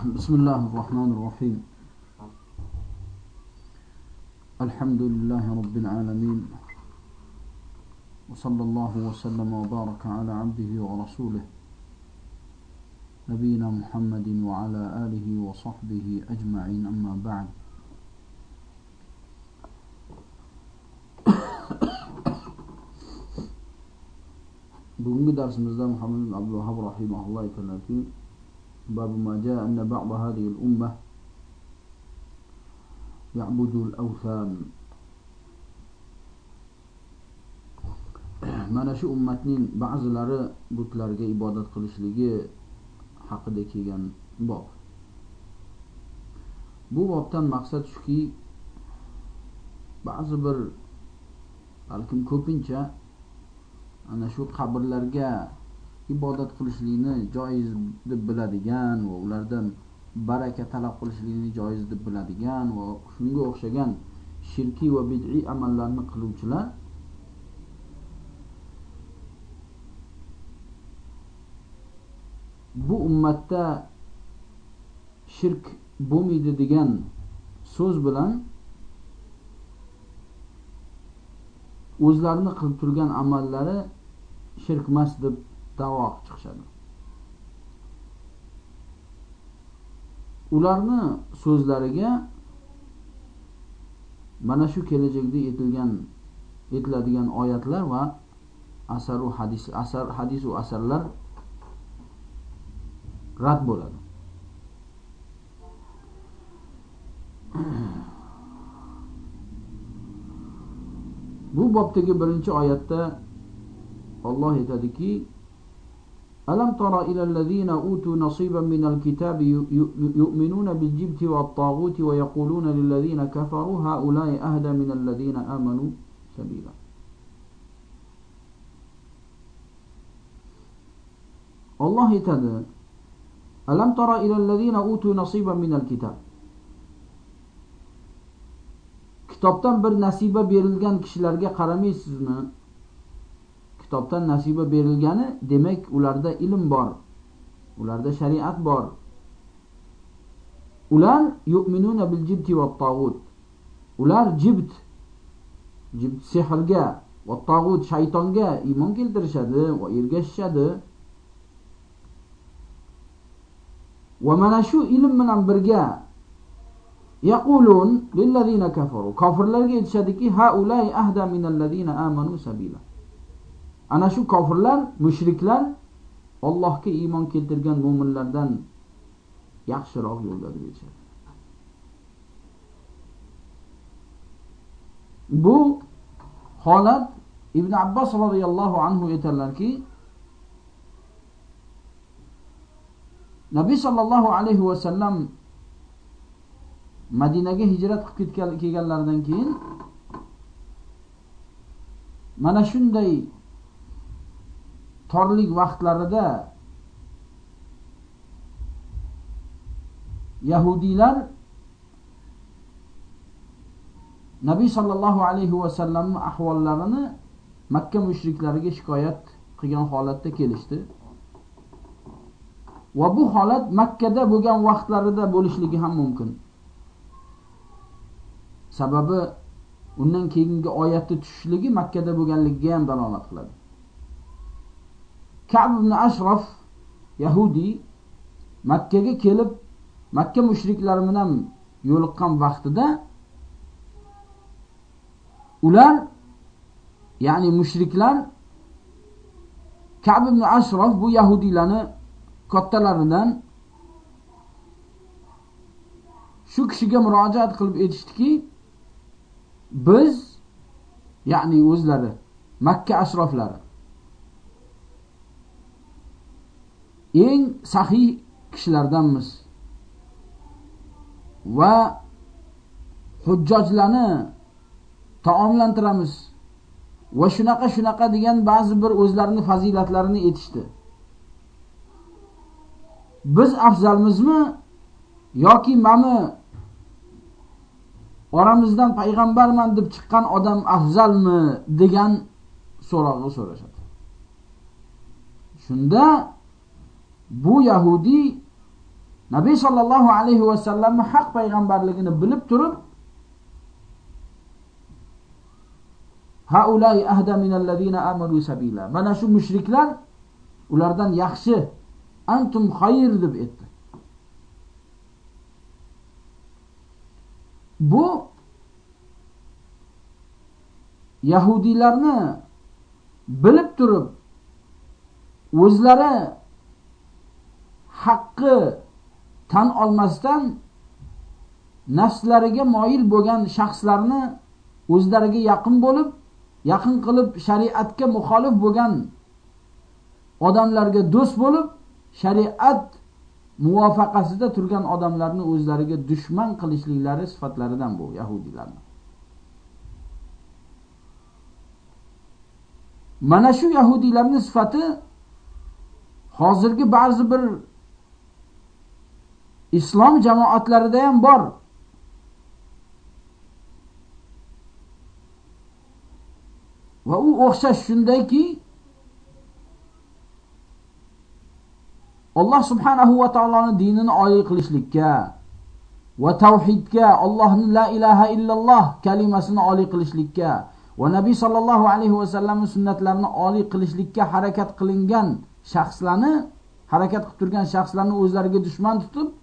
بسم الله الرحمن الرحيم. الحمد لله رب العالمين وصلى الله وسلم وبارك على عبده ورسوله نبينا محمد وعلى آله وصحبه أجمعين. أما بعد bugungi darsimizda muhammad ibn abdulvahab rahimahulloh aytadilarki باب ما جاء أن بعض هذه الأمة يعبد الأوثان mana shu ummatning ba'zilari butlarga ibodat qilishligi haqida kelgan bob bu bobdan maqsad shuki ba'zi bir balkim ko'pincha ana shu qabrlarga ibodat qilishlikni joiz deb biladigan va ulardan baraka talab qilishlikni joiz deb biladigan va shunga o'xshagan shirkiy va bid'iy amallarni qiluvchilar bu ummatda shirk bo'lmaydi degan so'z bilan o'zlarini qilib turgan amallari shirkmas deb davo qilib chiqishadi. Ularni so'zlariga mana shu kelajakda etilgan etiladigan oyatlar va asaru hadis asar hadisu asarlar rad bo'ladi. Bu bobdagi birinchi oyatda Alloh aytadiki ألم تر إلى الذين أوتوا نصيبا من الكتاب يؤمنون بالجبت والطاغوت ويقولون للذين كفروا هؤلاء أهدى من الذين آمنوا سبيلا. الله يتدى ألم تر إلى الذين أوتوا نصيبا من الكتاب؟ kitobdan bir nasiba berilgan kishilarga qaramaysizmi kitobdan nasiba berilgani demak ularda ilm bor ularda shariat bor. Ular yu'minuna bil jibti va tag'ut ular jibt jibt sehrga va tag'ut shaytonga iymon keltirishadi va ergashishadi. Va mana shu ilm bilan birga yaqulun lillazina kafaru. Kofirlarga aytishadiki haulai ahda minallazina amanu sabila. Ana shu kofirlar mushriklar Allohga iymon keltirgan mu'minlardan yaxshiroq yo'lda deb bu holat ibn abbos roziyallohu anhu aytadilarki nabiy sollallohu alayhi vasallam madinaga hijrat qilib kelganlaridan keyin mana shunday torlik vaqtlarida yahudiylar nabiy sollallohu alayhi vasallamni ahvollarini makka mushriklariga shikoyat qilgan holatda kelishdi. Va bu holat makkada bo'lgan vaqtlarida bo'lishligi ham mumkin. Sababi undan keyingi oyatni tushishligi makkada bo'lganligiga ham dalolat qiladi. Ka'b ibn Ashraf Yahudi Makkaga kelib Makka mushriklari bilan yo'liqqan vaqtida ular ya'ni mushriklar Ka'b ibn Ashraf bu yahudiylarni kattalaridan shu kishiga murojaat qilib aytishdiki biz ya'ni o'zlari Makka ashroflari eng saxiy kishilardanmiz. Va hujjojlarni taomlantiramiz. Va shunaqa shunaqa degan ba'zi bir o'zlarini fazilatlarini aytishdi. Biz afzalmizmi yoki mani oramizdan payg'ambarman deb chiqqan odam afzalmi degan so'roqni so'rashadi. Shunda bu yahudiy nabiy sollallohu alayhi vasallamni haq payg'ambarligini bilib turib haulai ahda minallazina amanu sabila. Mana shu mushriklar ulardan yaxshi antum xayr deb aytdi bu yahudiylarni bilib turib o'zlari haqqi tan olmasdan nafslariga moyil bo'lgan shaxslarni o'zlariga yaqin bo'lib yaqin qilib shariatga muxolif bo'lgan odamlarga do'st bo'lib shariat muvofaqasida turgan odamlarni o'zlariga dushman qilishliklari sifatlaridan bu yahudiylarni. Mana shu yahudiylarni sifati hozirgi ba'zi bir islom jamoatlarida ham bor. Va u o'xshash shundayki alloh subhanahu va taoloni dinini oliy qilishlikka va tavhidga Allohni la ilaha illalloh kalimasini oliy qilishlikka va nabiy sollallohu alayhi vasallamni sunnatlarini oliy qilishlikka harakat qilingan shaxslarni harakat qilib turgan shaxslarni o'zlariga dushman tutib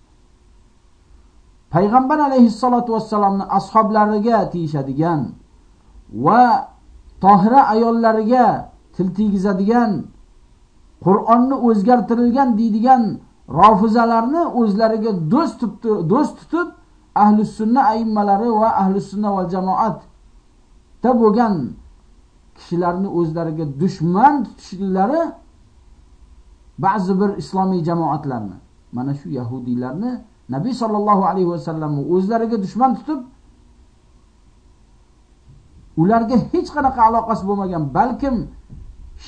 payg'ambar alayhissalotu vassalomni ashoblariga tiyishadigan va tohira ayollariga til tiygizadigan qur'onni o'zgartirilgan deydigan rofizalarni o'zlariga do'st tutib do'st tutib ahli sunna aimmalari va ahli sunna va jamoatda bo'lgan kishilarni o'zlariga dushman tutishlari ba'zi bir islomiy jamoatlarni mana shu yahudiylarni nabiy sollallohu alayhi vasallamni o'zlariga dushman tutib ularga hech qanaqa aloqasi bo'lmagan balkim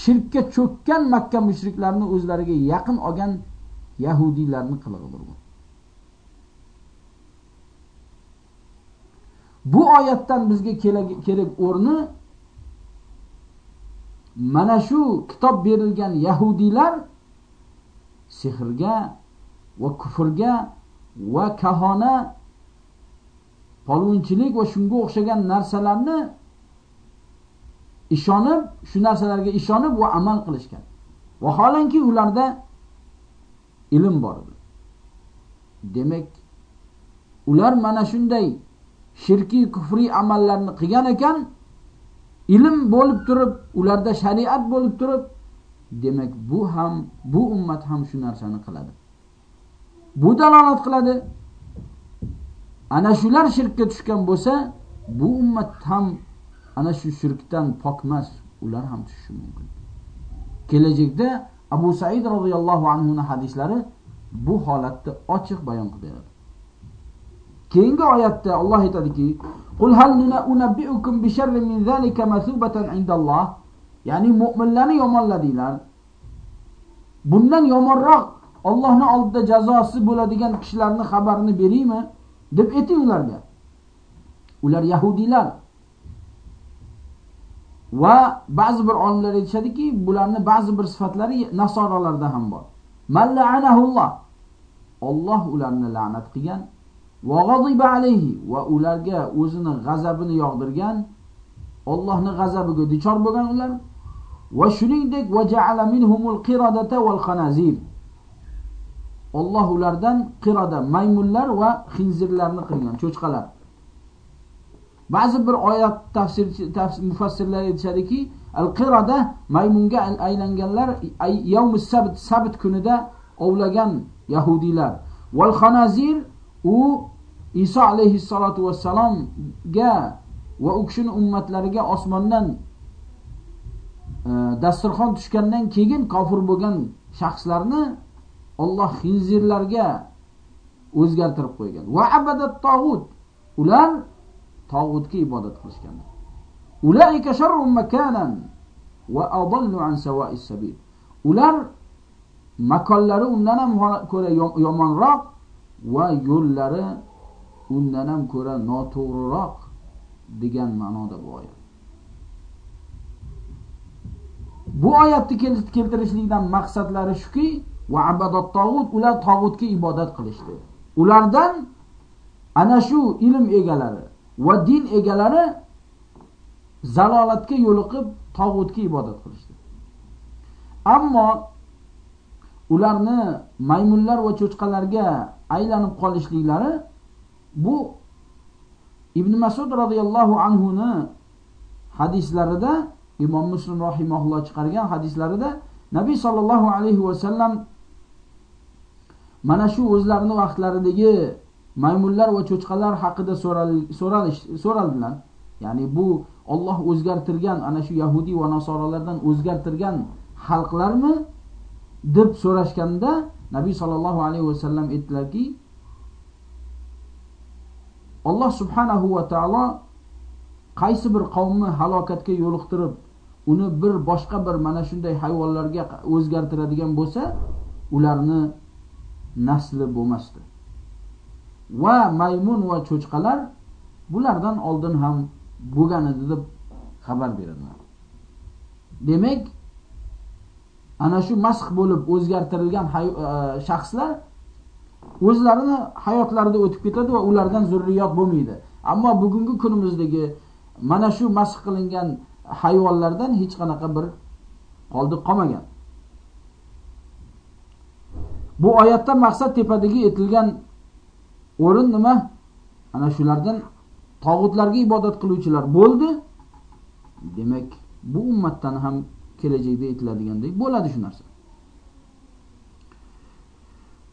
shirkka cho'kkan makka mushriklarini o'zlariga yaqin olgan yahudiylarni qilig'idir bu bu oyatdan bizga kerak o'rni mana shu kitob berilgan yahudiylar sehrga va kufrga va kahona polvonchilik va shunga o'xshagan narsalarni ishonib shu narsalarga ishonib va amal qilishgan. Vaholanki ularda ilm bor edi. Demak ular mana shunday shirkiy kufriy amallarni qilgan ekan ilm bo'lib turib ularda shariat bo'lib turib demak bu ham bu ummat ham shu narsani qiladi. Bu dalolat qiladi. Ana shular shirkka tushgan bo'lsa bu ummat ham ana shu shirkdan pokmas ular ham tushishi mumkin. Kelajakda abu said roziyallohu anhuni hadislari bu holatda ochiq bayon qilib beradi. Keyingi oyatda olloh aytadiki qul hal unabbiukum bi sharrin min zalika masubatan indalloh. Ya'ni mu'minlarni yomonladinglar bundan yomonroq Allohning oldida jazosi bo'ladigan kishilarni xabarini beraymi deb ayting ularga. Ular yahudiylar. Va ba'zi bir olimlar aytishadiki bularni ba'zi bir sifatlari nasoralarda ham bor. Mallaanahulloh Alloh ularni la'nat qilgan. Va g'aziba alayhi. Va ularga o'zini g'azabini yog'dirgan. Allohning g'azabiga duchor bo'lgan ular. Va shuningdek va ja'ala minhumul qiradata wal khanazir. Alloh ulardan qirada maymunlar va xinzirlarni qilgan cho'chqalar. Ba'zi bir oyat tafsir, tafsir mufassirlar aytishadiki al qirada maymunga aylanganlar yawmus sabt sabt kunida ovlagan yahudiylar. Wal xanazir u iso alayhissalotu vassalomga va u kishini ummatlariga osmondan e, dasturxon tushgandan keyin kofir bo'lgan shaxslarni Alloh xinzirlarga o'zgartirib qo'ygan. Va abadat tog'ut. Ular tog'utga ibodat qilishganlar ulaika sharrun makanan va adallu an sawa'is sabil. Ular makonlari undan ham ko'ra yomonroq va yo'llari undan ham ko'ra noto'g'riroq degan ma'noda bu oyat. Bu oyatni keltirishlikdan maqsadlari shuki va abadat tog'ut ular tog'utga ibodat qilishdi. Ulardan ana shu ilm egalari va din egalari zalolatga yo'liqib tog'utga ibodat qilishdi. Ammo ularni maymunlar va cho'chqalarga aylanib qolishliklari bu ibn masud roziyallohu anhuni hadislarida imom muslim rahimaulloh chiqargan hadislarida nabiy sollallohu alayhi vasallam mana shu o'zlarini vaqtlaridagi maymunlar va cho'chqalar haqida so'raldilar. Ya'ni bu Alloh o'zgartirgan ana shu yahudi va nasoralardan o'zgartirgan xalqlarmi? deb so'rashganda nabiy sollallohu alayhi vasallam aytdilarki alloh subhanahu va taolo qaysi bir qavmni halokatga yo'liqtirib uni bir boshqa bir mana shunday hayvonlarga o'zgartiradigan bo'lsa ularni nasli bo'lmasdi. Va maymun va cho'chqalar bulardan oldin ham bo'lgan edi deb xabar beradilar demak ana shu masx bo'lib o'zgartirilgan e, shaxslar o'zlarini hayotlarida o'tib ketadi va ulardan zurriyot bo'lmaydi. Ammo bugungi kunimizdagi mana shu masx qilingan hayvonlardan hech qanaqa bir qoldiq qolmagan. Bu oyatda maqsad tepadagi aytilgan o'rin nima? Ana shulardan tog'utlarga ibodat qiluvchilar bo'ldi. Demak bu ummatdan ham kelajakda aytiladigandek bo'ladi shu narsa.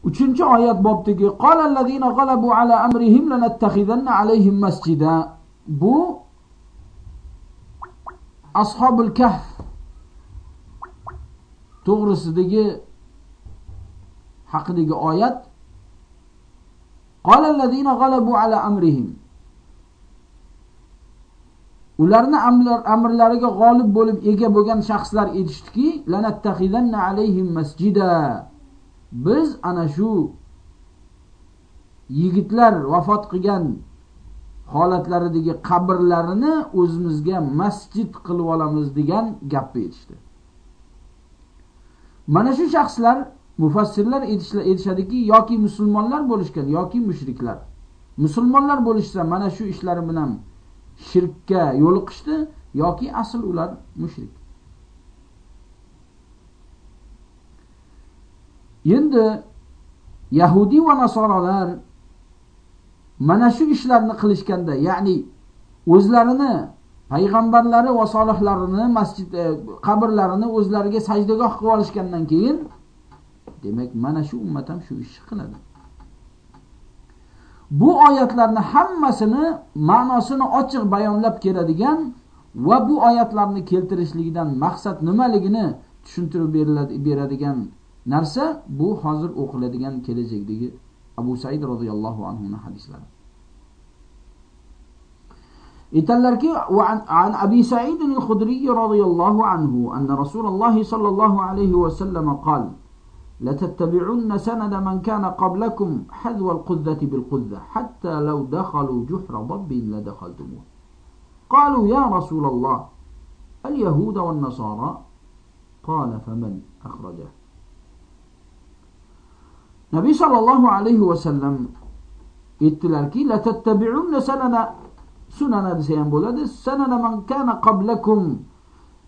Uchinchi oyat bobdagi qolallazina g'alabu ala amrihim lanattakhidanna alayhim masjida. Bu ashobul kahf to'g'risidagi haqidagi oyat qolallazina g'alabu ala amrihim. Ularni amrlariga g'olib bo'lib ega bo'lgan shaxslar aytishdiki lanattakhidanna alayhim masjida. Biz ana shu yigitlar vafot qilgan holatlaridagi qabrlarini o'zimizga masjid qilib olamiz degan gapni aytishdi. Mana shu shaxslar mufassirlar aytishadiki yoki musulmonlar bo'lishgan yoki mushriklar. Musulmonlar bo'lishsa mana shu ishlari bilan shirkka yo'liqishdi yoki asl ular mushrik. Endi yahudiy va nasoralar mana shu ishlarni qilishganda ya'ni o'zlarini payg'ambarlari va solihlarini masjid e, qabrlarini o'zlariga sajdagoh qilib olishgandan keyin demak mana shu ummat ham shu ishni qiladi. Bu oyatlarni hammasini ma'nosini ochiq bayonlab keladigan va bu oyatlarni keltirishligidan maqsad nimaligini tushuntirib beradigan narsa bu hozir o'qiladigan kelajakdagi abu said roziyallohu anhuni hadislari. Aytadilarki an abi said al-khudriy roziyallohu anhu anna rasululloh sollallohu alayhi vasallam qol لتتبعن سند من كان قبلكم حذو القذة بالقذة حتى لو دخلوا جحر ضب لدخلتموه. قالوا يا رسول الله اليهود والنصارى؟ قال فمن أخرجه؟ نبي صلى الله عليه وسلم إتلالكي لتتبعن سنن سنن سيان بولاد سنن من كان قبلكم.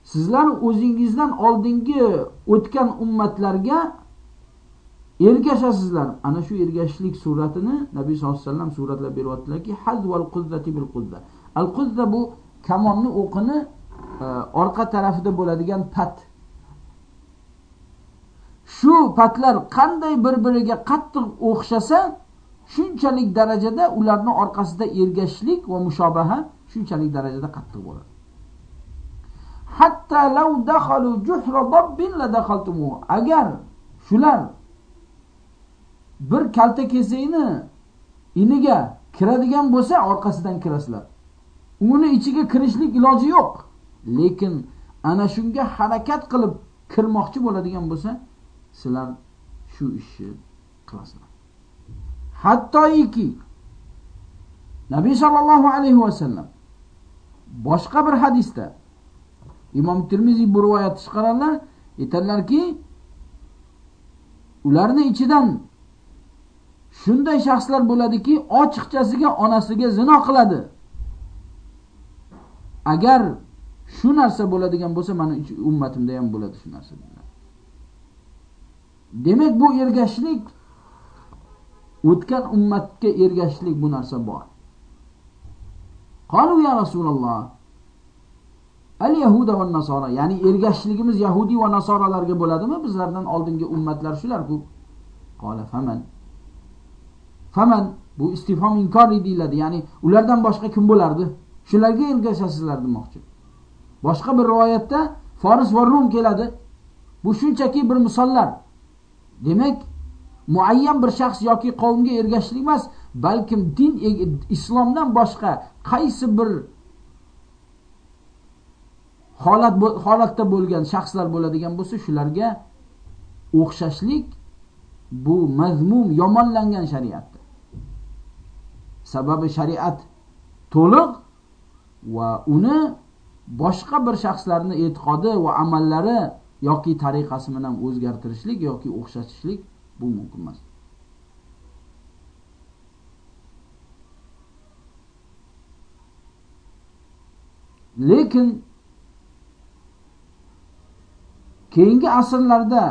سيزلان وزنجزلان أولدنجي اتكن أمتلارجا ergashasizlar. Ana shu ergashishlik suratini nabiy sallallohu alayhi vasallam suratlab beryaptilarki hazval quzzati bil quzza al quzza bu kamonni o'qini e, orqa tarafida bo'ladigan pat. Shu patlar qanday bir biriga qattiq o'xshasa shunchalik darajada ularni orqasida ergashishlik va mushobaha shunchalik darajada qattiq bo'ladi. Hatta law dakhalu juhra dabbin la dakhaltumuhu. Agar shular bir kalta kesakni iniga kiradigan bo'lsa orqasidan kirasizlar. Uni ichiga kirishlik iloji yo'q. Lekin ana shunga harakat qilib kirmoqchi bo'ladigan bo'lsa sizlar shu ishni qilasizlar. Hattoiki nabiy sallallohu alayhi va sallam boshqa bir hadisda imom Tirmiziy bu rivoyatni chiqaradilar aytadilarki ularni ichidan shunday shaxslar bo'ladiki ochiqchasiga onasiga zino qiladi. Agar shu narsa bo'ladigan bo'lsa mani ummatimda ham bo'ladi shu narsa. Demak bu ergashishlik o'tgan ummatga ergashishlik bu narsa bor. Qolu ya rasululloh al yahuda va nasora ya'ni ergashishligimiz yahudiy va nasoralarga bo'ladimi? Bizlardan oldingi ummatlar shularku. Qola faman? Faman bu istifhom inkor deyiladi ya'ni ulardan boshqa kim bo'lardi? Shularga ergashasizlar demoqchi. Boshqa bir rivoyatda foris va rum keladi. Bu shunchaki bir misollar. Demak muayyan bir shaxs yoki qavmga ergashishlik emas balkim din e, islomdan boshqa qaysi bir holat holatda bo'lgan shaxslar bo'ladigan bo'lsa shularga o'xshashlik bu mazmum yomonlangan shariatdir. Sababi shariat to'liq va uni boshqa bir shaxslarni e'tiqodi va amallari yoki tariqasi bilan o'zgartirishlik yoki o'xshatishlik bu mumkin emas. Lekin keyingi asrlarda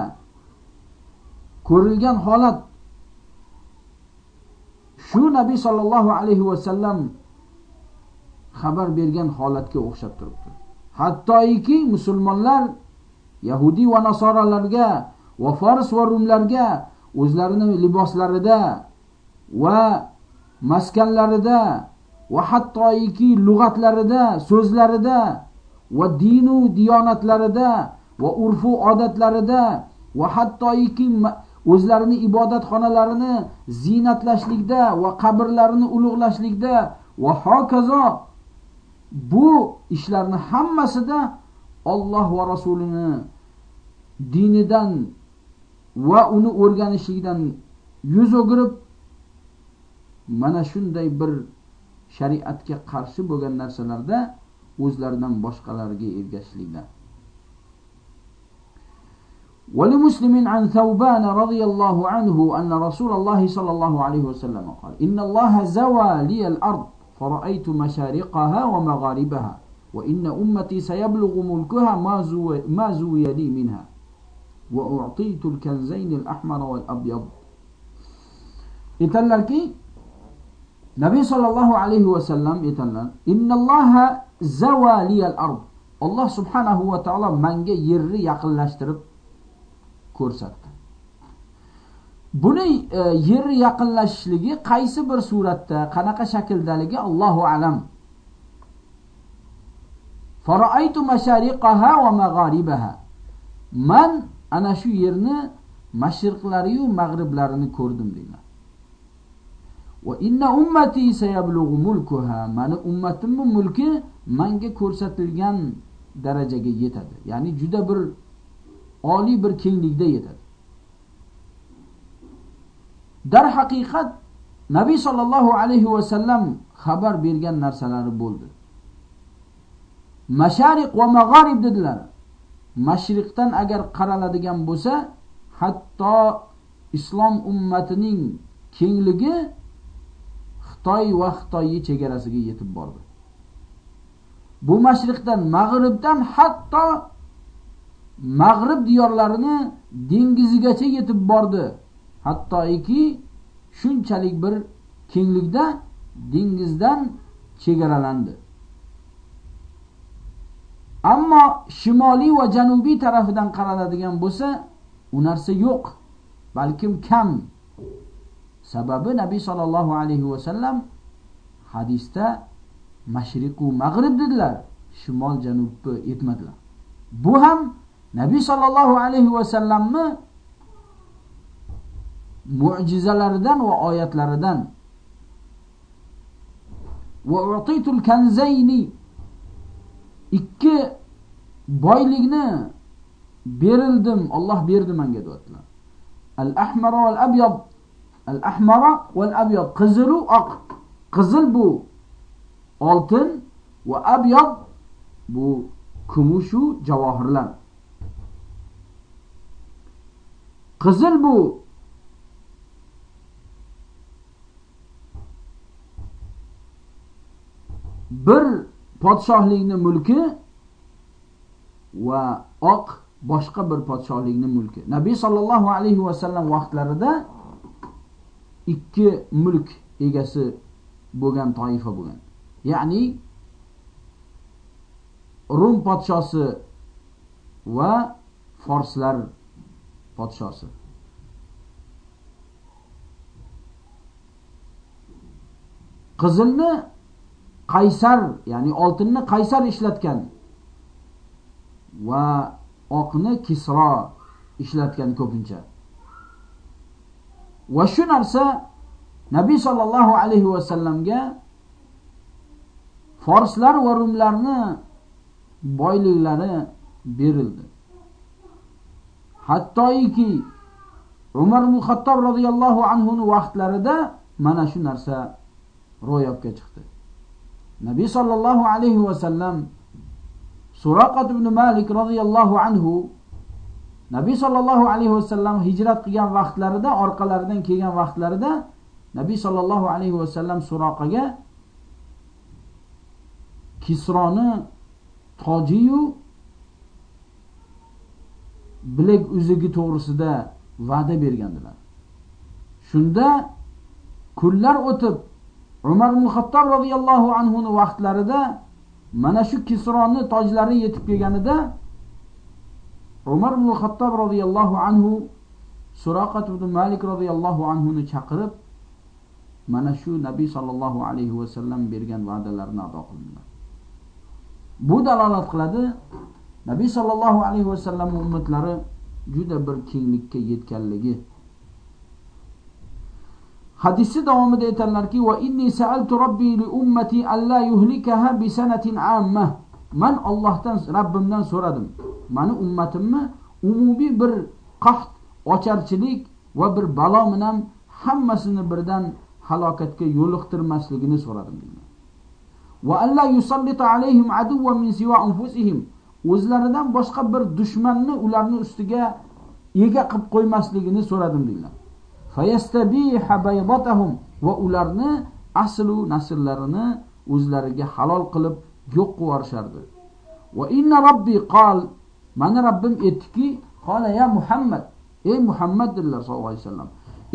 ko'rilgan holat shu nabiy sollallohu alayhi vasallam xabar bergan holatga o'xshab turibdi. Hattoiki musulmonlar yahudiy va nasoralarga va fors va rumlarga o'zlarini liboslarida va maskanlarida va hattoiki lug'atlarida so'zlarida va dinu diyonatlarida va urfu odatlarida va hattoiki o'zlarini ibodatxonalarini ziynatlashlikda va qabrlarini ulug'lashlikda va hokazo bu ishlarni hammasida Alloh va rasulini dinidan va uni o'rganishlikdan yuz o'girib mana shunday bir shariatga qarshi bo'lgan narsalarda o'zlaridan boshqalarga ergashishlikdan ولمسلم عن ثوبان رضي الله عنه أن رسول الله صلى الله عليه وسلم قال إن الله زوى لي الأرض فرأيت مشارقها ومغاربها وإن أمتي سيبلغ ملكها ما زوي, ما زوي لي منها وأعطيت الكنزين الأحمر والأبيض. aytadilarki nabiy sollallohu alayhi vasallam aytadilar innalloha zavaliyal ard alloh subhanahu va taolo manga yerni yaqinlashtirib ko'rsatdi. Buni e, yaqinlashishligi qaysi bir suratda qanaqa shakldaligi Allohu alam. Fara'aytu mashariqaha va magharibaha. Man ana shu yerni mashriqlari yu mag'riblarini ko'rdim deyman. Va inna ummati sayablughu mulkuha. Mani ummatimni mulki manga ko'rsatilgan darajaga yetadi. Ya'ni juda bir oliy bir kenglikda yetadi darhaqiqat nabiy sollallohu alayhi vasallam xabar bergan narsalari bo'ldi. Mashariq va mag'arib dedilar. Mashriqdan agar qaraladigan bo'lsa hatto islom ummatining kengligi xitoy va Xitoy chegarasiga yetib bordi. Bu mashriqdan mag'ribdan hatto mag'rib diyorlarini dengizigacha yetib bordi. Hattoiki shunchalik bir kenglikda dengizdan chegaralandi. Ammo shimoliy va janubiy tarafidan qaraladigan bo'lsa u narsa yo'q balkim kam. Sababi nabiy sollallohu alayhi vasallam hadisda mashriqu mag'rib dedilar shimol janubni aytmadilar bu ham nabiy sollallohu alayhi vasallamni mo'jizalaridan va oyatlaridan va utitul kanzayni ikki boylikni berildim Alloh berdi menga deyaptilar. Al ahmara val abyad al ahmara val abyad qizil oq qizil bu oltin va abyad bu kumushu javohirlar. Qizil bu! Bir podshohlikni mulki va oq boshqa bir podshohlikni mulki. Nabiy sallallohu alayhi va sallam vaqtlarida ikki mulk egasi bo'lgan toifa bo'lgan. Ya'ni Rum podshosi va forslar podshosi qizilni qaysar ya'ni oltinni qaysar ishlatgan va oqni kisro ishlatgan ko'pincha. Va shu narsa nabiy sollallohu alayhi vasallamga forslar va rumlarni boyliklari berildi. Hattoiki umar ibn xattob roziyallohu anhuni vaqtlarida mana shu narsa ro'yobga chiqdi nabiy sollallohu alayhi vasallam suraqat ibn malik roziyallohu anhu nabiy sollallohu alayhi vasallam hijrat qilgan vaqtlarida orqalaridan kelgan vaqtlarida nabiy sollallohu alayhi vasallam suroqaga kisroni tojiyu bilak uzugi to'g'risida va'da bergandilar. Shunda kunlar o'tib umar ibn xattob roziyallohu anhuni vaqtlarida mana shu kisroni tojlari yetib kelganida umar ibn xattob roziyallohu anhu suraqat ibn malik roziyallohu anhuni chaqirib mana shu nabiy sollallohu alayhi vasallam bergan va'dalarni ado qildilar. Bu dalolat qiladi nabiy sollallohu alayhi vasallam ummatlari juda bir kenglikka yetganligi. Hadisni davomida aytadilarki va inni sa'altu robbi li ummati alla yuhlikaha bi sanatin amma. Man Allohdan Rabbimdan so'radim. Mani ummatimni umumiy bir qaht ocharchilik va bir balo bilan hammasini birdan halokatga yo'liqtirmasligini so'radim. Va alla yusallita alayhim aduwwan min siwa anfusihim. O'zlaridan boshqa bir dushmanni ularni ustiga ega qilib qo'ymasligini so'radim deydilar va ularni aslu nasllarini o'zlariga halol qilib yo'q qilib yuborishardi va inna robbi qol mani robbim aytdiki qola ya muhammad ey muhammad dedilar sallallohu alayhi vasallam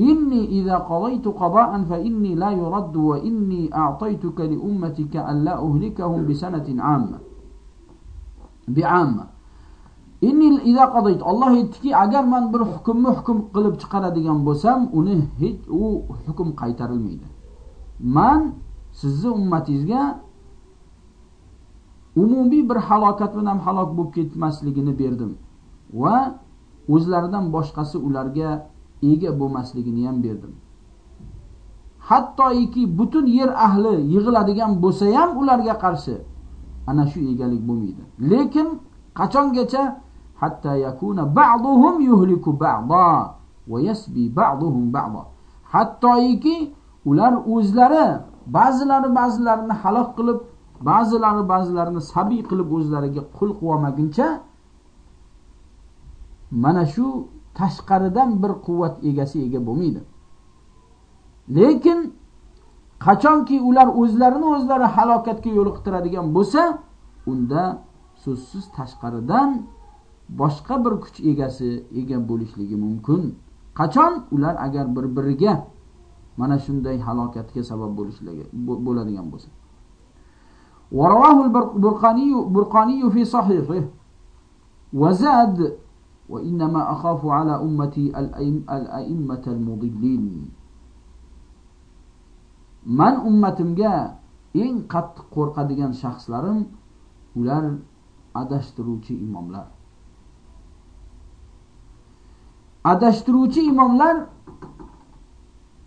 inni idza qadaytu qada'an fa inni la yuraddu va inni a'taytuka li ummatika an la bi'amma. Inni idza qadayt Alloh aytdiki agar men bir hukmni hukm qilib chiqaradigan bo'lsam uni hech u hukm qaytarilmaydi. Man sizni ummatingizga umumiy bir halokat bilan halok bo'lib ketmasligini berdim va o'zlaridan boshqasi ularga ega bo'lmasligini ham berdim. Hattoiki butun yer ahli yig'iladigan bo'lsa ham ularga qarshi ana shu egalik bo'lmaydi. Lekin qachongacha? Hatta yakuna ba'duhum yuhliku ba'da va yasbi ba'duhum ba'da. Hattoiki ular o'zlari ba'zilari ba'zilarini halok qilib ba'zilari ba'zilarini sabiy qilib o'zlariga qul qilib mana shu tashqaridan bir quvvat egasi ega bo'lmaydi. Lekin qachonki ular o'zlarini o'zlari halokatga yo'liqtiradigan bo'lsa unda so'zsiz tashqaridan boshqa bir kuch egasi ega bo'lishligi mumkin qachon ular agar bir biriga mana shunday halokatga sabab bo'lishligi bo'ladigan bo'lsa ورواه البرقاني برقاني في صحيحه وزاد وإنما أخاف على أمتي الأئمة المضلين man ummatimga eng qattiq qo'rqadigan shaxslarim ular adashtiruvchi imomlar. Adashtiruvchi imomlar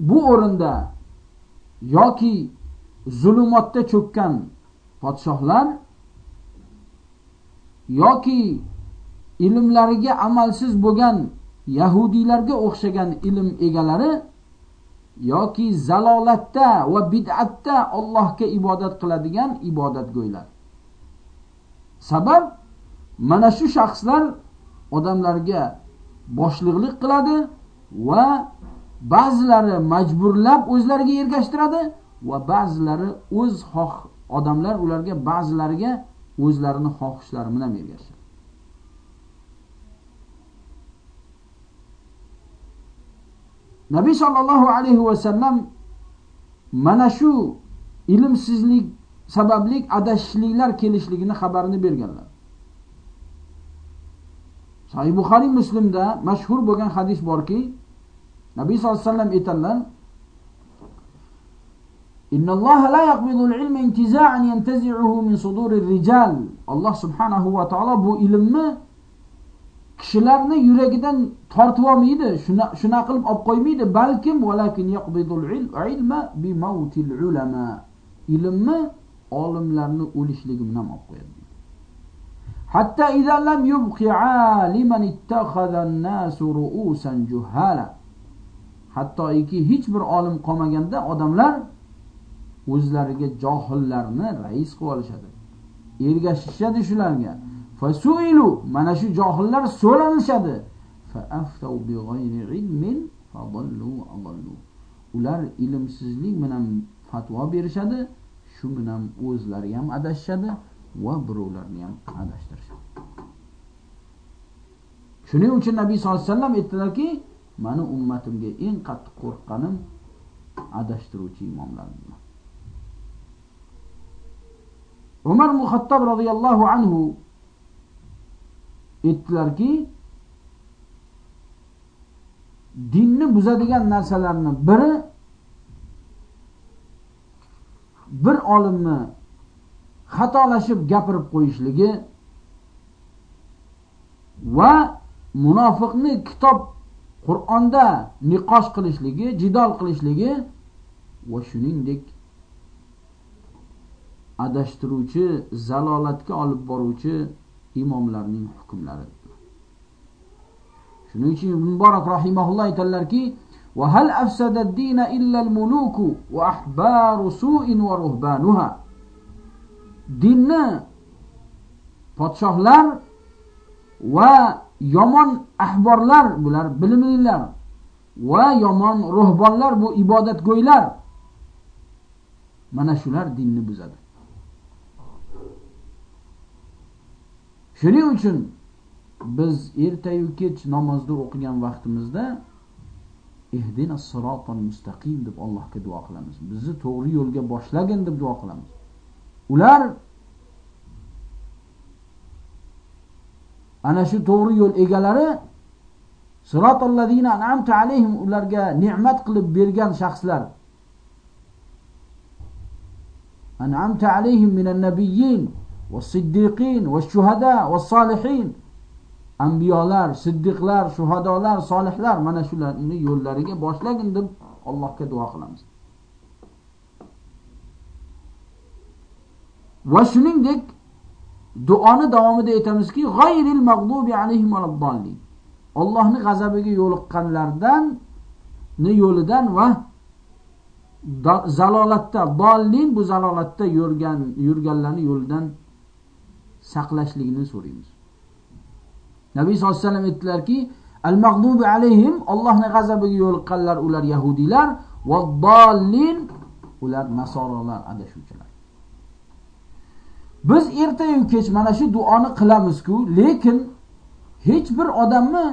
bu o'rinda yoki zulumotda cho'kkan podshohlar yoki ilmlariga amalsiz bo'lgan yahudiylarga o'xshagan ilm egalari yoki zalolatda va bid'atda Allohga ibodat qiladigan ibodatgo'ylar. Sabab mana shu shaxslar odamlarga boshliqlik qiladi va ba'zilari majburlab o'zlariga ergashtiradi va ba'zilari o'z xoh odamlar ularga ba'zilariga o'zlarini xohishlari bilan ergashadi nabiy sollallohu alayhi vasallam mana shu ilmsizlik sababli adashishliklar kelishligini xabarini berganlar sahih buxoriy muslimda mashhur bo'lgan hadis borki nabiy sallallohu alayhi vasallam aytadilar إن الله لا يقبض العلم انتزاعا ينتزعه من صدور الرجال الله سبحانه وتعالى bu ilmni kishilarni yuragidan tortib olmaydi shuna qilib olib qo'ymaydi balkim valakin yaqbidul ilma bi mautil ulama. Ilmni olimlarni o'lishligi bilan olib qo'yadi. Hatta idza lam yubqi aliman ittakhadha an-nas ru'usan juhala. Hattoki hech bir olim qolmaganda odamlar o'zlariga johillarni rais qilib olishadi. Ergashishadi shularga. Fasuilu mana shu johillar so'ralishadi ular ilmsizlik bilan fatvo berishadi shu bilan o'zlari ham adashishadi va birovlarni ham adashtirishadi. Shuning uchun nabiy sallallohu alayhi vasallam aytdilarki mani ummatimga eng qattiq qo'rqqanim adashtiruvchi imomlar umar muhattob roziyallohu anhu aytdilarki dinni buzadigan narsalarni biri bir olimni xatolashib gapirib qo'yishligi va munofiqni kitob qur'onda niqosh qilishligi jidol qilishligi va shuningdek adashtiruvchi zalolatga olib boruvchi imomlarning hukmlari shuning uchun muborak rahimaulloh aytadilarki وهل أفسد الدين إلا الملوك وأحبار سوء ورهبانها dinni podshohlar va yomon ahborlar bular bilimlilar va yomon ruhbonlar bu ibodatgo'ylar mana shular dinni buzadi Shuning uchun biz ertayu kech namozda o'qigan vaqtimizda ehdina sirotal mustaqim deb allohga duo qilamiz. Bizni to'g'ri yo'lga boshlagin deb duo qilamiz. Ular ana shu to'g'ri yo'l egalari an'amta alayhim ularga ne'mat qilib bergan shaxslar. An'amta alayhim minan nabiyyin. والصديقين والشهداء والصالحين anbiyolar siddiqlar shuhadolar solihlar mana shularni yo'llariga boshlagin deb allohga duo qilamiz va shuningdek duoni davomida aytamizki g'ayril mag'dubi alayhim valaddallin Allohning g'azabiga yo'liqqanlardan ni yo'lidan va zalolatda dollin bu zalolatda yurgan yurganlarni yo'lidan saqlashligini so'raymiz. Nabiy sallallohu alayhi vasallam aytdilarki al mag'dubi alayhim Allohning g'azabiga yo'liqqanlar ular yahudiylar va dollin ular nasorolar adashuvchilar. Biz ertayu kech mana shu duoni qilamizku lekin hech bir odamni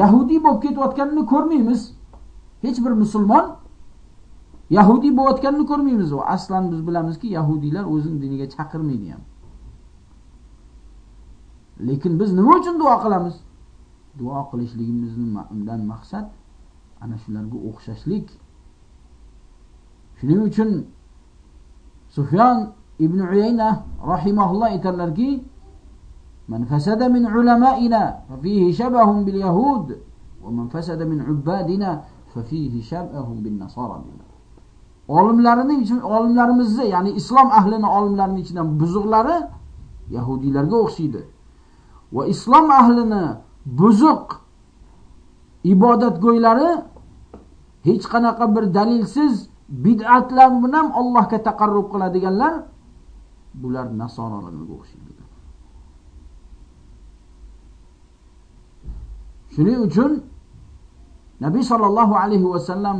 yahudiy bo'lib ketayotganini ko'rmaymiz. Hech bir musulmon yahudiy bo'layotganini ko'rmaymiz. U aslan biz bilamizki yahudiylar o'zini diniga chaqirmaydi ham. lekin biz nima uchun duo qilamiz duo qilishligimizdan maqsad ana shularga o'xshashlik shuning uchun sufyon ibn uyayna rahimahulloh aytadilarki من فسد من علمائنا ففيه شبه باليهود ومن فسد من عبادنا ففيه شبه بالنصارى olimlarining olimlarimizni ya'ni islom ahlini olimlarining ichidan buzuqlari yahudiylarga o'xshaydi Va islom ahlini buzuq ibodatgo'ylari hech qanaqa bir dalilsiz bid'atlar bilan Allohga taqarrub qiladiganlar bular nasoralarga o'xshaydi. Shuning uchun nabiy sallallohu alayhi va sallam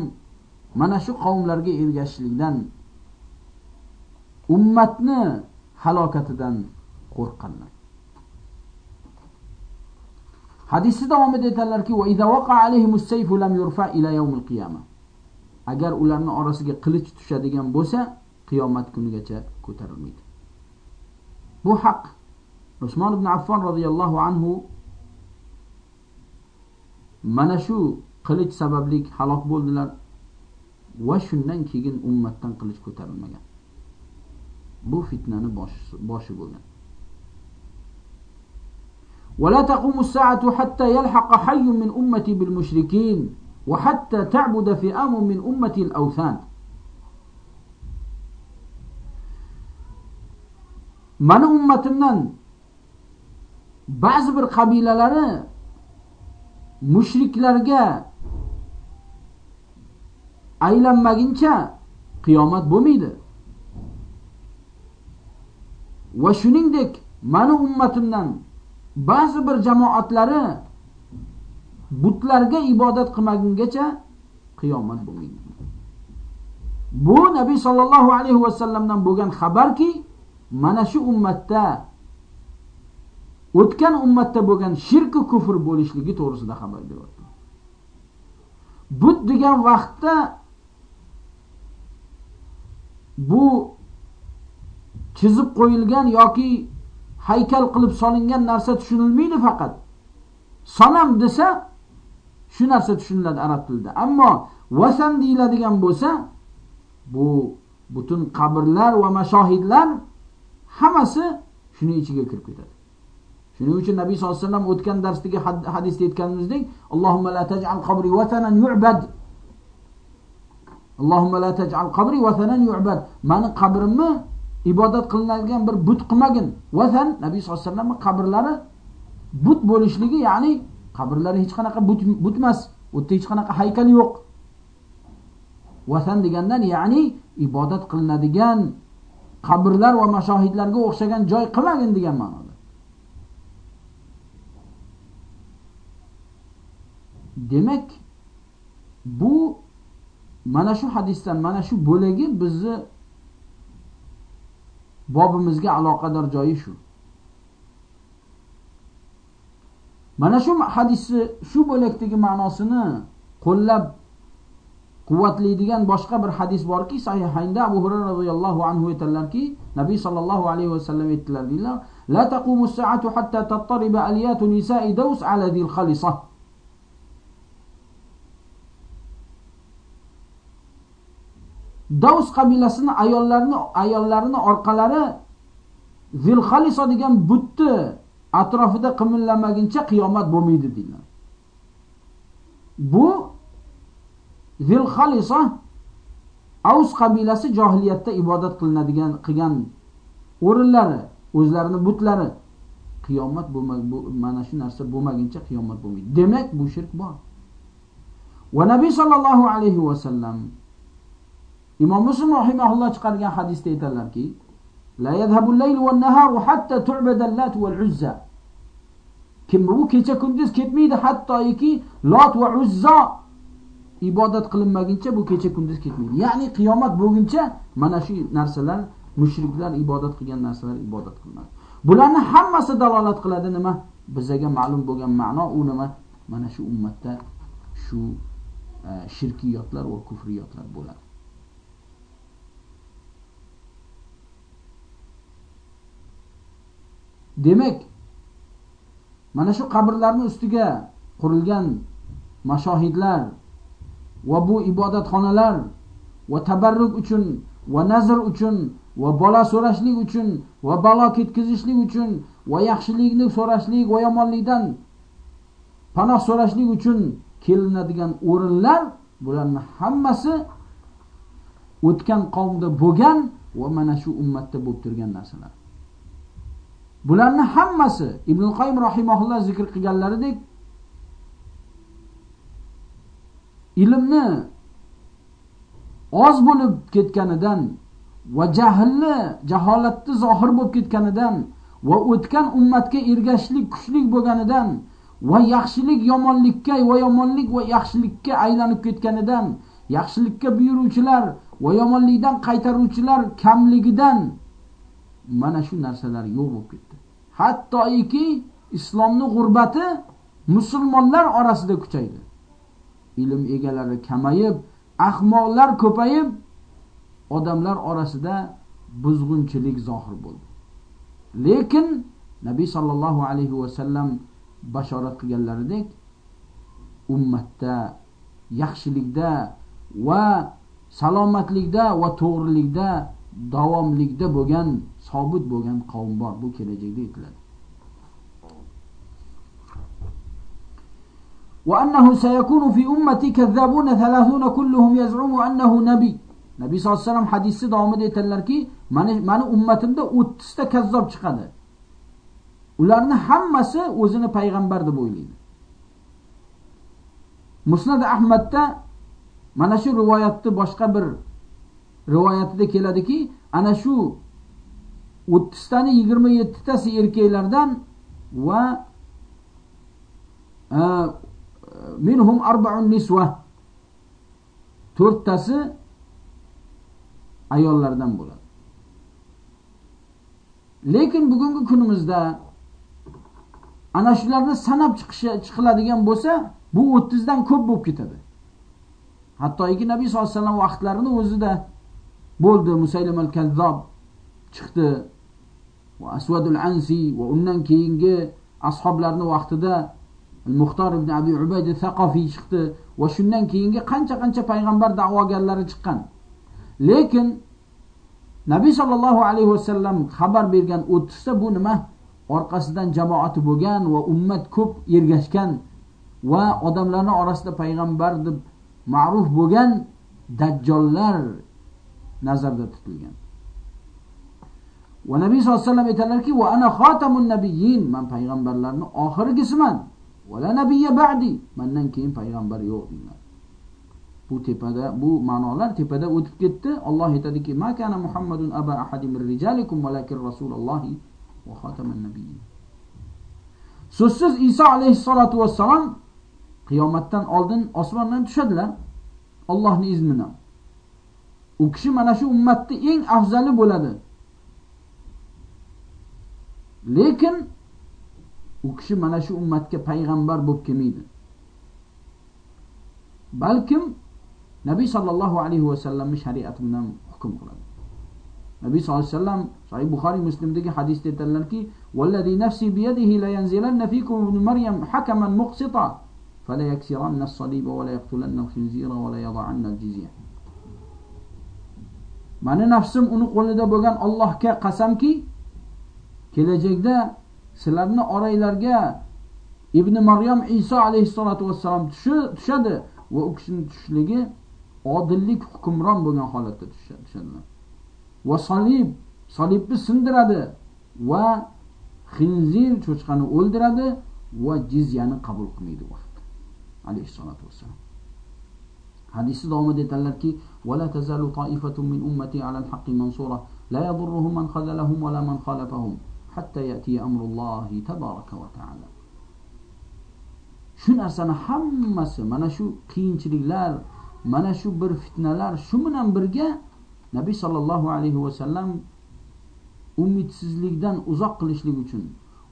mana shu qavmlarga ergashishlikdan ummatni halokatidan qo'rqqanlar. Hadisni davomida aytadilarki agar ularni orasiga qilich tushadigan bo'lsa qiyomat kunigacha ko'tarilmaydi. Bu haq. Usmon ibn affon roziyallohu anhu mana shu qilich sababli halok bo'ldilar va shundan keyin ummatdan qilich ko'tarilmagan. Bu fitnani boshi bo'lgan. ولا تقوم الساعة حتى يلحق حي من أمتي بالمشركين وحتى تعبد فئام من أمتي الأوثان. من أمتنا بعض القبيلة لنا مشرك لرجاء أي لما جنشا قيامات بميدة وشنين ديك من أمتنا ba'zi bir jamoatlari butlarga ibodat qilmagungacha qiyomat bo'lmaydi. Bu nabiy sollallohu alayhi vasallamdan bo'lgan xabarki mana shu ummatda o'tgan ummatda bo'lgan shirku kufr bo'lishligi to'g'risida xabar beryapti. But degan vaqtda bu chizib qo'yilgan yoki haykal qilib solingan narsa tushunilmaydi faqat. Sanam desa shu narsa tushuniladi arab tilida. Ammo vasan deyiladigan bo'lsa bu butun qabrlar va mashohidlar hammasi shuni ichiga kirib ketadi. Shuning uchun nabiy sallallohu alayhi vasallam o'tgan darsdagi hadisda aytganimizdek allohumma la taj'al qabri vatanan yu'bad. Allohumma la taj'al qabri vatanan yu'bad. Mani qabrimni ibodat qilinadigan bir but qilmagin. Vatan nabiy sallallohu alayhi vasallam qabrlari but bo'lishligi ya'ni qabrlari hech qanaqa but emas u yerda hech qanaqa haykal yo'q. Vatan degandan ya'ni ibodat qilinadigan qabrlar va mashohidlarga o'xshagan joy qilmagin degan ma'noda. Demak bu mana shu hadisdan mana shu bo'lagi bizni bobimizga aloqador joyi shu. Mana shu hadisni shu bo'lakdagi ma'nosini qo'llab quvvatlaydigan boshqa bir hadis borki sahihaynda abu hurayra roziyallohu anhu aytadilarki nabiy sollallohu alayhi vasallam aytdilar deydilar la taqumu saatu hatta tattariba aliyatu nisa'i daws ala dil khalisa. Davs qabilasini ayollarini ayollarini orqalari zilxalisa degan butni atrofida qimillamaguncha qiyomat bo'lmaydi deydilar. Bu zilxalisa avs qabilasi johiliyatda ibodat qilinadigan qilgan o'rinlari o'zlarini butlari qiyomat bo'lmag bu mana shu narsa bo'lmaguncha qiyomat bo'lmaydi. Demak bu shirk bor. Va nabiy sollallohu alayhi vasallam imom muslim rahimaulloh chiqargan hadisda aytadilarki la yadhabul layl wan naharu hatta tu'bada lat wal uzza kim bu kecha kunduz ketmaydi hattoki lot va uzzo ibodat qilinmaguncha bu kecha kunduz ketmaydi. Ya'ni qiyomat bo'lguncha mana shu narsalar mushriklar ibodat qilgan narsalar ibodat qilinadi. Bularni hammasi dalolat qiladi nima? Bizaga ma'lum bo'lgan ma'no u nima? Mana shu ummatda shu e, shirkiyotlar va kufriyotlar bo'ladi. Demak mana shu qabrlarni ustiga qurilgan mashohidlar va bu ibodatxonalar va tabarruk uchun va nazr uchun va bola so'rashlik uchun va balo ketkazishlik uchun va yaxshilikni so'rashlik va yomonlikdan panoh so'rashlik uchun kelinadigan o'rinlar bularni hammasi o'tgan qavmda bo'lgan va mana shu ummatda bo'lib turgan narsalar. Bularni hammasi ibn qoyim rahimaulloh zikr qilganlaridek ilmni oz bo'lib ketganidan va jahlni jaholatni zohir bo'lib ketganidan va o'tgan ummatga ergashishlik kuchlik bo'lganidan va yaxshilik yomonlikka va yomonlik va yaxshilikka aylanib ketganidan yaxshilikka buyuruvchilar va yomonlikdan qaytaruvchilar kamligidan mana shu narsalar yo'q bo'lib ketdi. Hattoiki islomni g'urbati musulmonlar orasida kuchaydi. Ilm egalari kamayib ahmoqlar ko'payib odamlar orasida buzg'unchilik zohir bo'ldi. Lekin nabiy sollallohu alayhi vasallam bashorat qilganlaridek ummatda yaxshilikda va salomatlikda va to'g'rilikda davomlikda bo'lgan sobit bo'lgan qavm bor bu kelajakda aytiladi وأنه سيكون في أمتي كذابون ثلاثون كلهم يزعم أنه نبي nabiy sallallohu alayhi vasallam hadisni davomida aytadilarki mani mani ummatimda o'ttizta kazzob chiqadi ularni hammasi o'zini payg'ambar deb o'ylaydi musnad ahmadda mana shu rivoyatni boshqa bir rivoyatida keladiki ana shu o'ttiztani yigirma yettitasi erkaklardan va e, minhum arbaun nisva to'rttasi ayollardan bo'ladi. Lekin bugungi kunimizda ana shularni sanab chiqishi chiqiladigan bo'lsa bu o'ttizdan ko'p bo'lib ketadi. Hattoki nabiy sallallohu alayhi vasallam vaqtlarini o'zida bo'ldi musaylim al kazzob chiqdi. Va asvadul ansi va undan keyingi ashoblarni vaqtida muxtor ibn abi ubayda saqofiy chiqdi va shundan keyingi qancha qancha payg'ambar da'vogarlari chiqqan. Lekin nabiy sollallohu alayhi vasallam xabar bergan o'ttizta bu nima? Orqasidan jamoati bo'lgan va ummat ko'p ergashgan va odamlarni orasida payg'ambar deb ma'ruf bo'lgan dajjollar nazarda tutilgan. Va nabiy sallallohu alayhi vasallam aytadilarki va ana xotamun nabiyyin. Man payg'ambarlarni oxirgisiman va la nabiyya ba'di. Mandan keyin payg'ambar yo'q deydilar. Bu tepada bu ma'nolar tepada o'tib ketdi. Alloh aytadiki ma kana muhammadun aba ahadin min rijalikum valakin rasulullohi va xotamun nabiyyin. So'zsiz Iso alayhissalatu vassalom qiyomatdan oldin osmondan tushadilar. Allohning izni bilan u kishi mana shu ummatni eng afzali bo'ladi lekin u kishi mana shu ummatga payg'ambar bo'lib kelmaydi balkim nabiy sollallohu alayhi vasallamni shariati bilan hukm qiladi nabiy sallallohu alayhi vasallam sahih buxoriy muslimdagi hadisda aytadilarki vallazi nafsi biyadihi la yanzilanna fikum ibn maryam hakaman muqsita فلا يكسرن الصليب ولا يقتلن الخنزير ولا يضعن الجزية mani nafsim uni qo'lida bo'lgan Allohga qasamki kelajakda sizlarni oranglarga ibn maryam iso alayhissalotu vassalom tushadi va u kishining tushishligi odillik hukmron bo'lgan holatda tushadilar va solib solibni sindiradi va xinzir cho'chqani o'ldiradi va jizyani qabul qilmaydi alayhissalotu vasallam. hadisi davomida aytadilarki ولا تزال طائفة من أمتي على الحق منصورة لا يضرهم من خذلهم ولا من خالفهم حتى يأتي أمر الله تبارك وتعالى shu narsani hammasi mana shu qiyinchiliklar mana shu bir fitnalar shu bilan birga nabiy sollallohu alayhi vasallam umidsizlikdan uzoq qilishlik uchun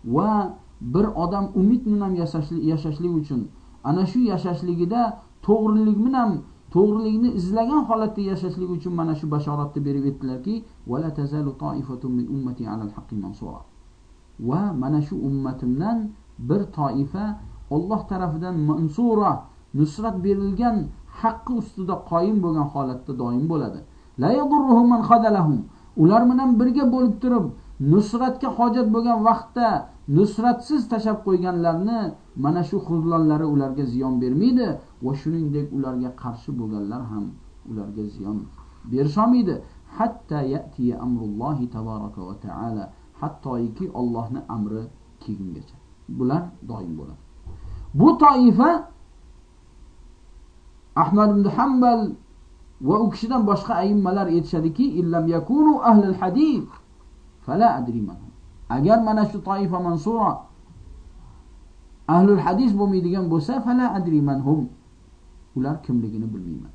va bir odam umid bilan yashashlik uchun ana shu yashashligida to'g'rilik bilan to'g'rilikni izlagan holatda yashashlik uchun mana shu bashoratni berib aytdilarki va mana shu ummatimdan bir toifa Alloh tarafidan mansura nusrat berilgan haqqi ustida qoyim bo'lgan holatda doim bo'ladi. Ular bilan birga bo'lib turib nusratga hojat bo'lgan vaqtda nusratsiz tashab qo'yganlarni mana shu xuzlonlari ularga ziyon bermaydi va shuningdek ularga qarshi bo'lganlar ham ularga ziyon berisholmaydi. Hatta yatiya amrullohi tabaraka va taala hattoiki Allohni amri kelgungacha bular doim bo'ladi. Bu toifa ahmad ibn hambal va u kishidan boshqa ayimmalar aytishadiki illam yakunu ahlul hadith fala adriman agar mana shu toifa mansura ahlul hadis bo'lmaydigan bo'lsa fala adri man hum. Ular kimligini bilmayman.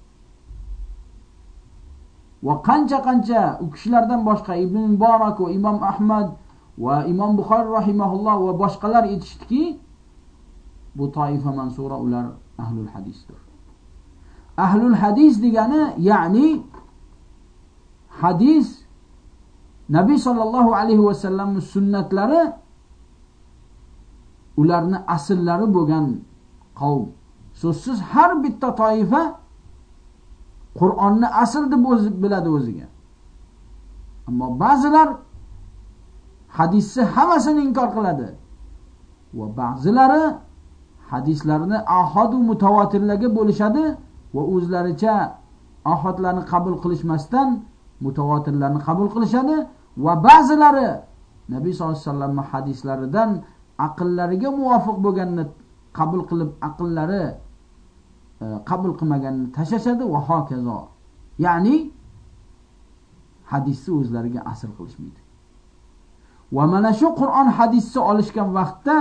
Va qancha qancha u kishilardan boshqa ibn muborak va imom ahmad va imom buxoriy rahimahulloh va boshqalar aytishdiki bu toifa mansura ular ahlul hadisdir. Ahlul hadis degani ya'ni hadis nabiy sollallohu alayhi vasallamni sunnatlari ularni asllari bo'lgan qavm. So'zsiz har bitta toifa qur'onni asl deb o'zi biladi o'ziga. Ammo ba'zilar hadisni hammasini inkor qiladi va ba'zilari hadislarni ahodu mutavotirlarga bo'lishadi va o'zlaricha ohodlarni qabul qilishmasdan mutavotirlarni qabul qilishadi va ba'zilari nabiy sollallohu alayhi vasallam hadislaridan aqllariga muvofiq bo'lganini qabul qilib aqllari e, qabul qilmaganini tashlashadi. Va hokazo. Ya'ni hadisni o'zlariga asr qilishmaydi. Va mana shu qur'on hadisni olishgan vaqtda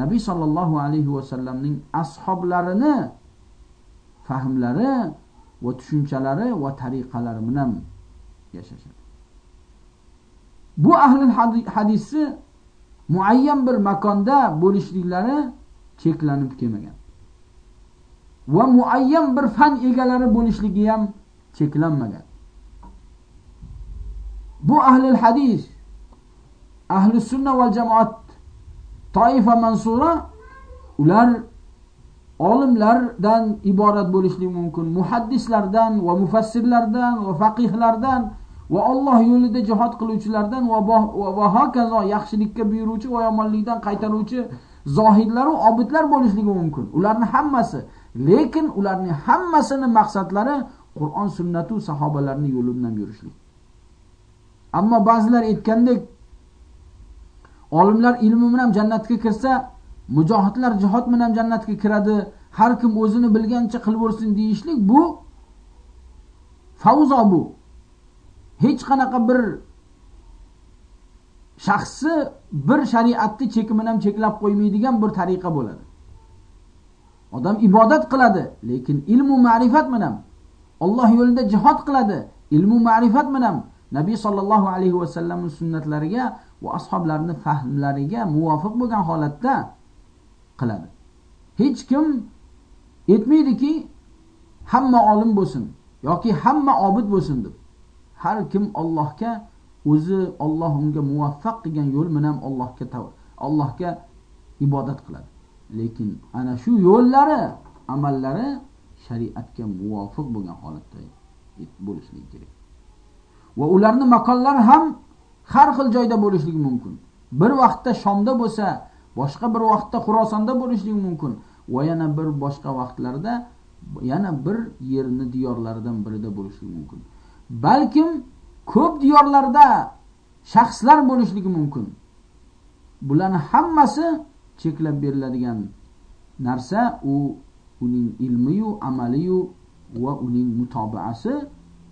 nabiy sollallohu alayhi vasallamning ashoblarini fahmlari va tushunchalari va tariqalari bilan yashashadi. Bu ahli hadisni muayyan bir makonda bo'lishliklari cheklanib kelmagan. Va muayyan bir fan egalari bo'lishligi ham cheklanmagan. Bu ahli hadis ahli sunna va jamoat toifa mansura ular olimlardan iborat bo'lishligi mumkin. Muhaddislardan va mufassirlardan va faqihlardan va Alloh yo'lida jihad qiluvchilardan va va hokazo yaxshilikka buyuruvchi va yomonlikdan qaytaruvchi zohidlar va obidlar bo'lishligi mumkin. Ularning hammasi, lekin ularning hammasini maqsadlari Qur'on, sunnatu sahobalarning yo'li bilan yurishlik. Ammo ba'zilar aytgandek olimlar ilmi bilan jannatga kirsa, mujohidlar jihad bilan jannatga kiradi. Har kim o'zini bilgancha qilib o'rsin deyishlik bu fawzo bu. Hech qanaqa bir shaxsni bir shariatni chekimini ham cheklab qo'ymaydigan bir tariqa bo'ladi. Odam ibodat qiladi lekin ilmu ma'rifat bilan Alloh yo'lida jihod qiladi ilmu ma'rifat bilan. Nabiy sollallohu alayhi vasallamning sunnatlariga va ashablarining fahmlariga muvofiq bo'lgan holatda qiladi. Hech kim aytmaydiki hamma olim bo'lsin yoki hamma obid bo'lsin deb. Har kim Allohga o'zi Alloh unga muvaffaq qilgan yo'l bilan Allohga Allohga ibodat qiladi. Lekin ana shu yo'llari, amallari shariatga muvofiq bo'lgan holatda bo'lishligi kerak. Va ularning maqollari ham har xil joyda bo'lishligi mumkin. Bir vaqtda Shomda bo'lsa, boshqa bir vaqtda Xurosonda bo'lishligi mumkin va yana bir boshqa vaqtlarda yana bir yerni diyorlaridan birida bo'lishligi mumkin. Balkim ko'p diyorlarda shaxslar bo'lishligi mumkin. Bularni hammasi cheklab beriladigan narsa u uning ilmiyu amaliyu va uning mutobaasi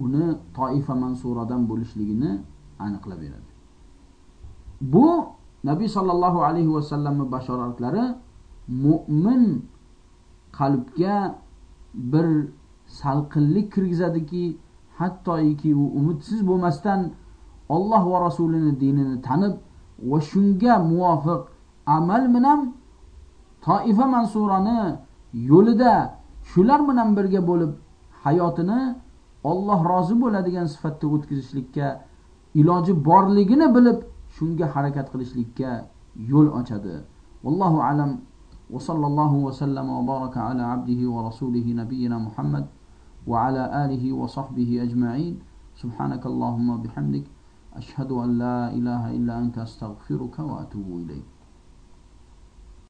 uni toifa mansuradan bo'lishligini aniqlab beradi. Bu nabiy sollallohu alayhi vasallamni bashoratlari mo'min qalbga bir salqinlik kirgizadiki hattoiki u umidsiz bo'lmasdan Alloh va rasulini dinini tanib va shunga muvofiq amal bilan toifa mansurani yo'lida shular bilan birga bo'lib hayotini Alloh rozi bo'ladigan sifatda o'tkazishlikka iloji borligini bilib shunga harakat qilishlikka yo'l ochadi. Allohu alam va sallallohu va sallama va baraka ala abdihi va rasulihi nabiyina Muhammad وعلى آله وصحبه أجمعين. سبحانك اللهم بحمدك أشهد أن لا إله إلا أنت أستغفرك وأتوب إليك.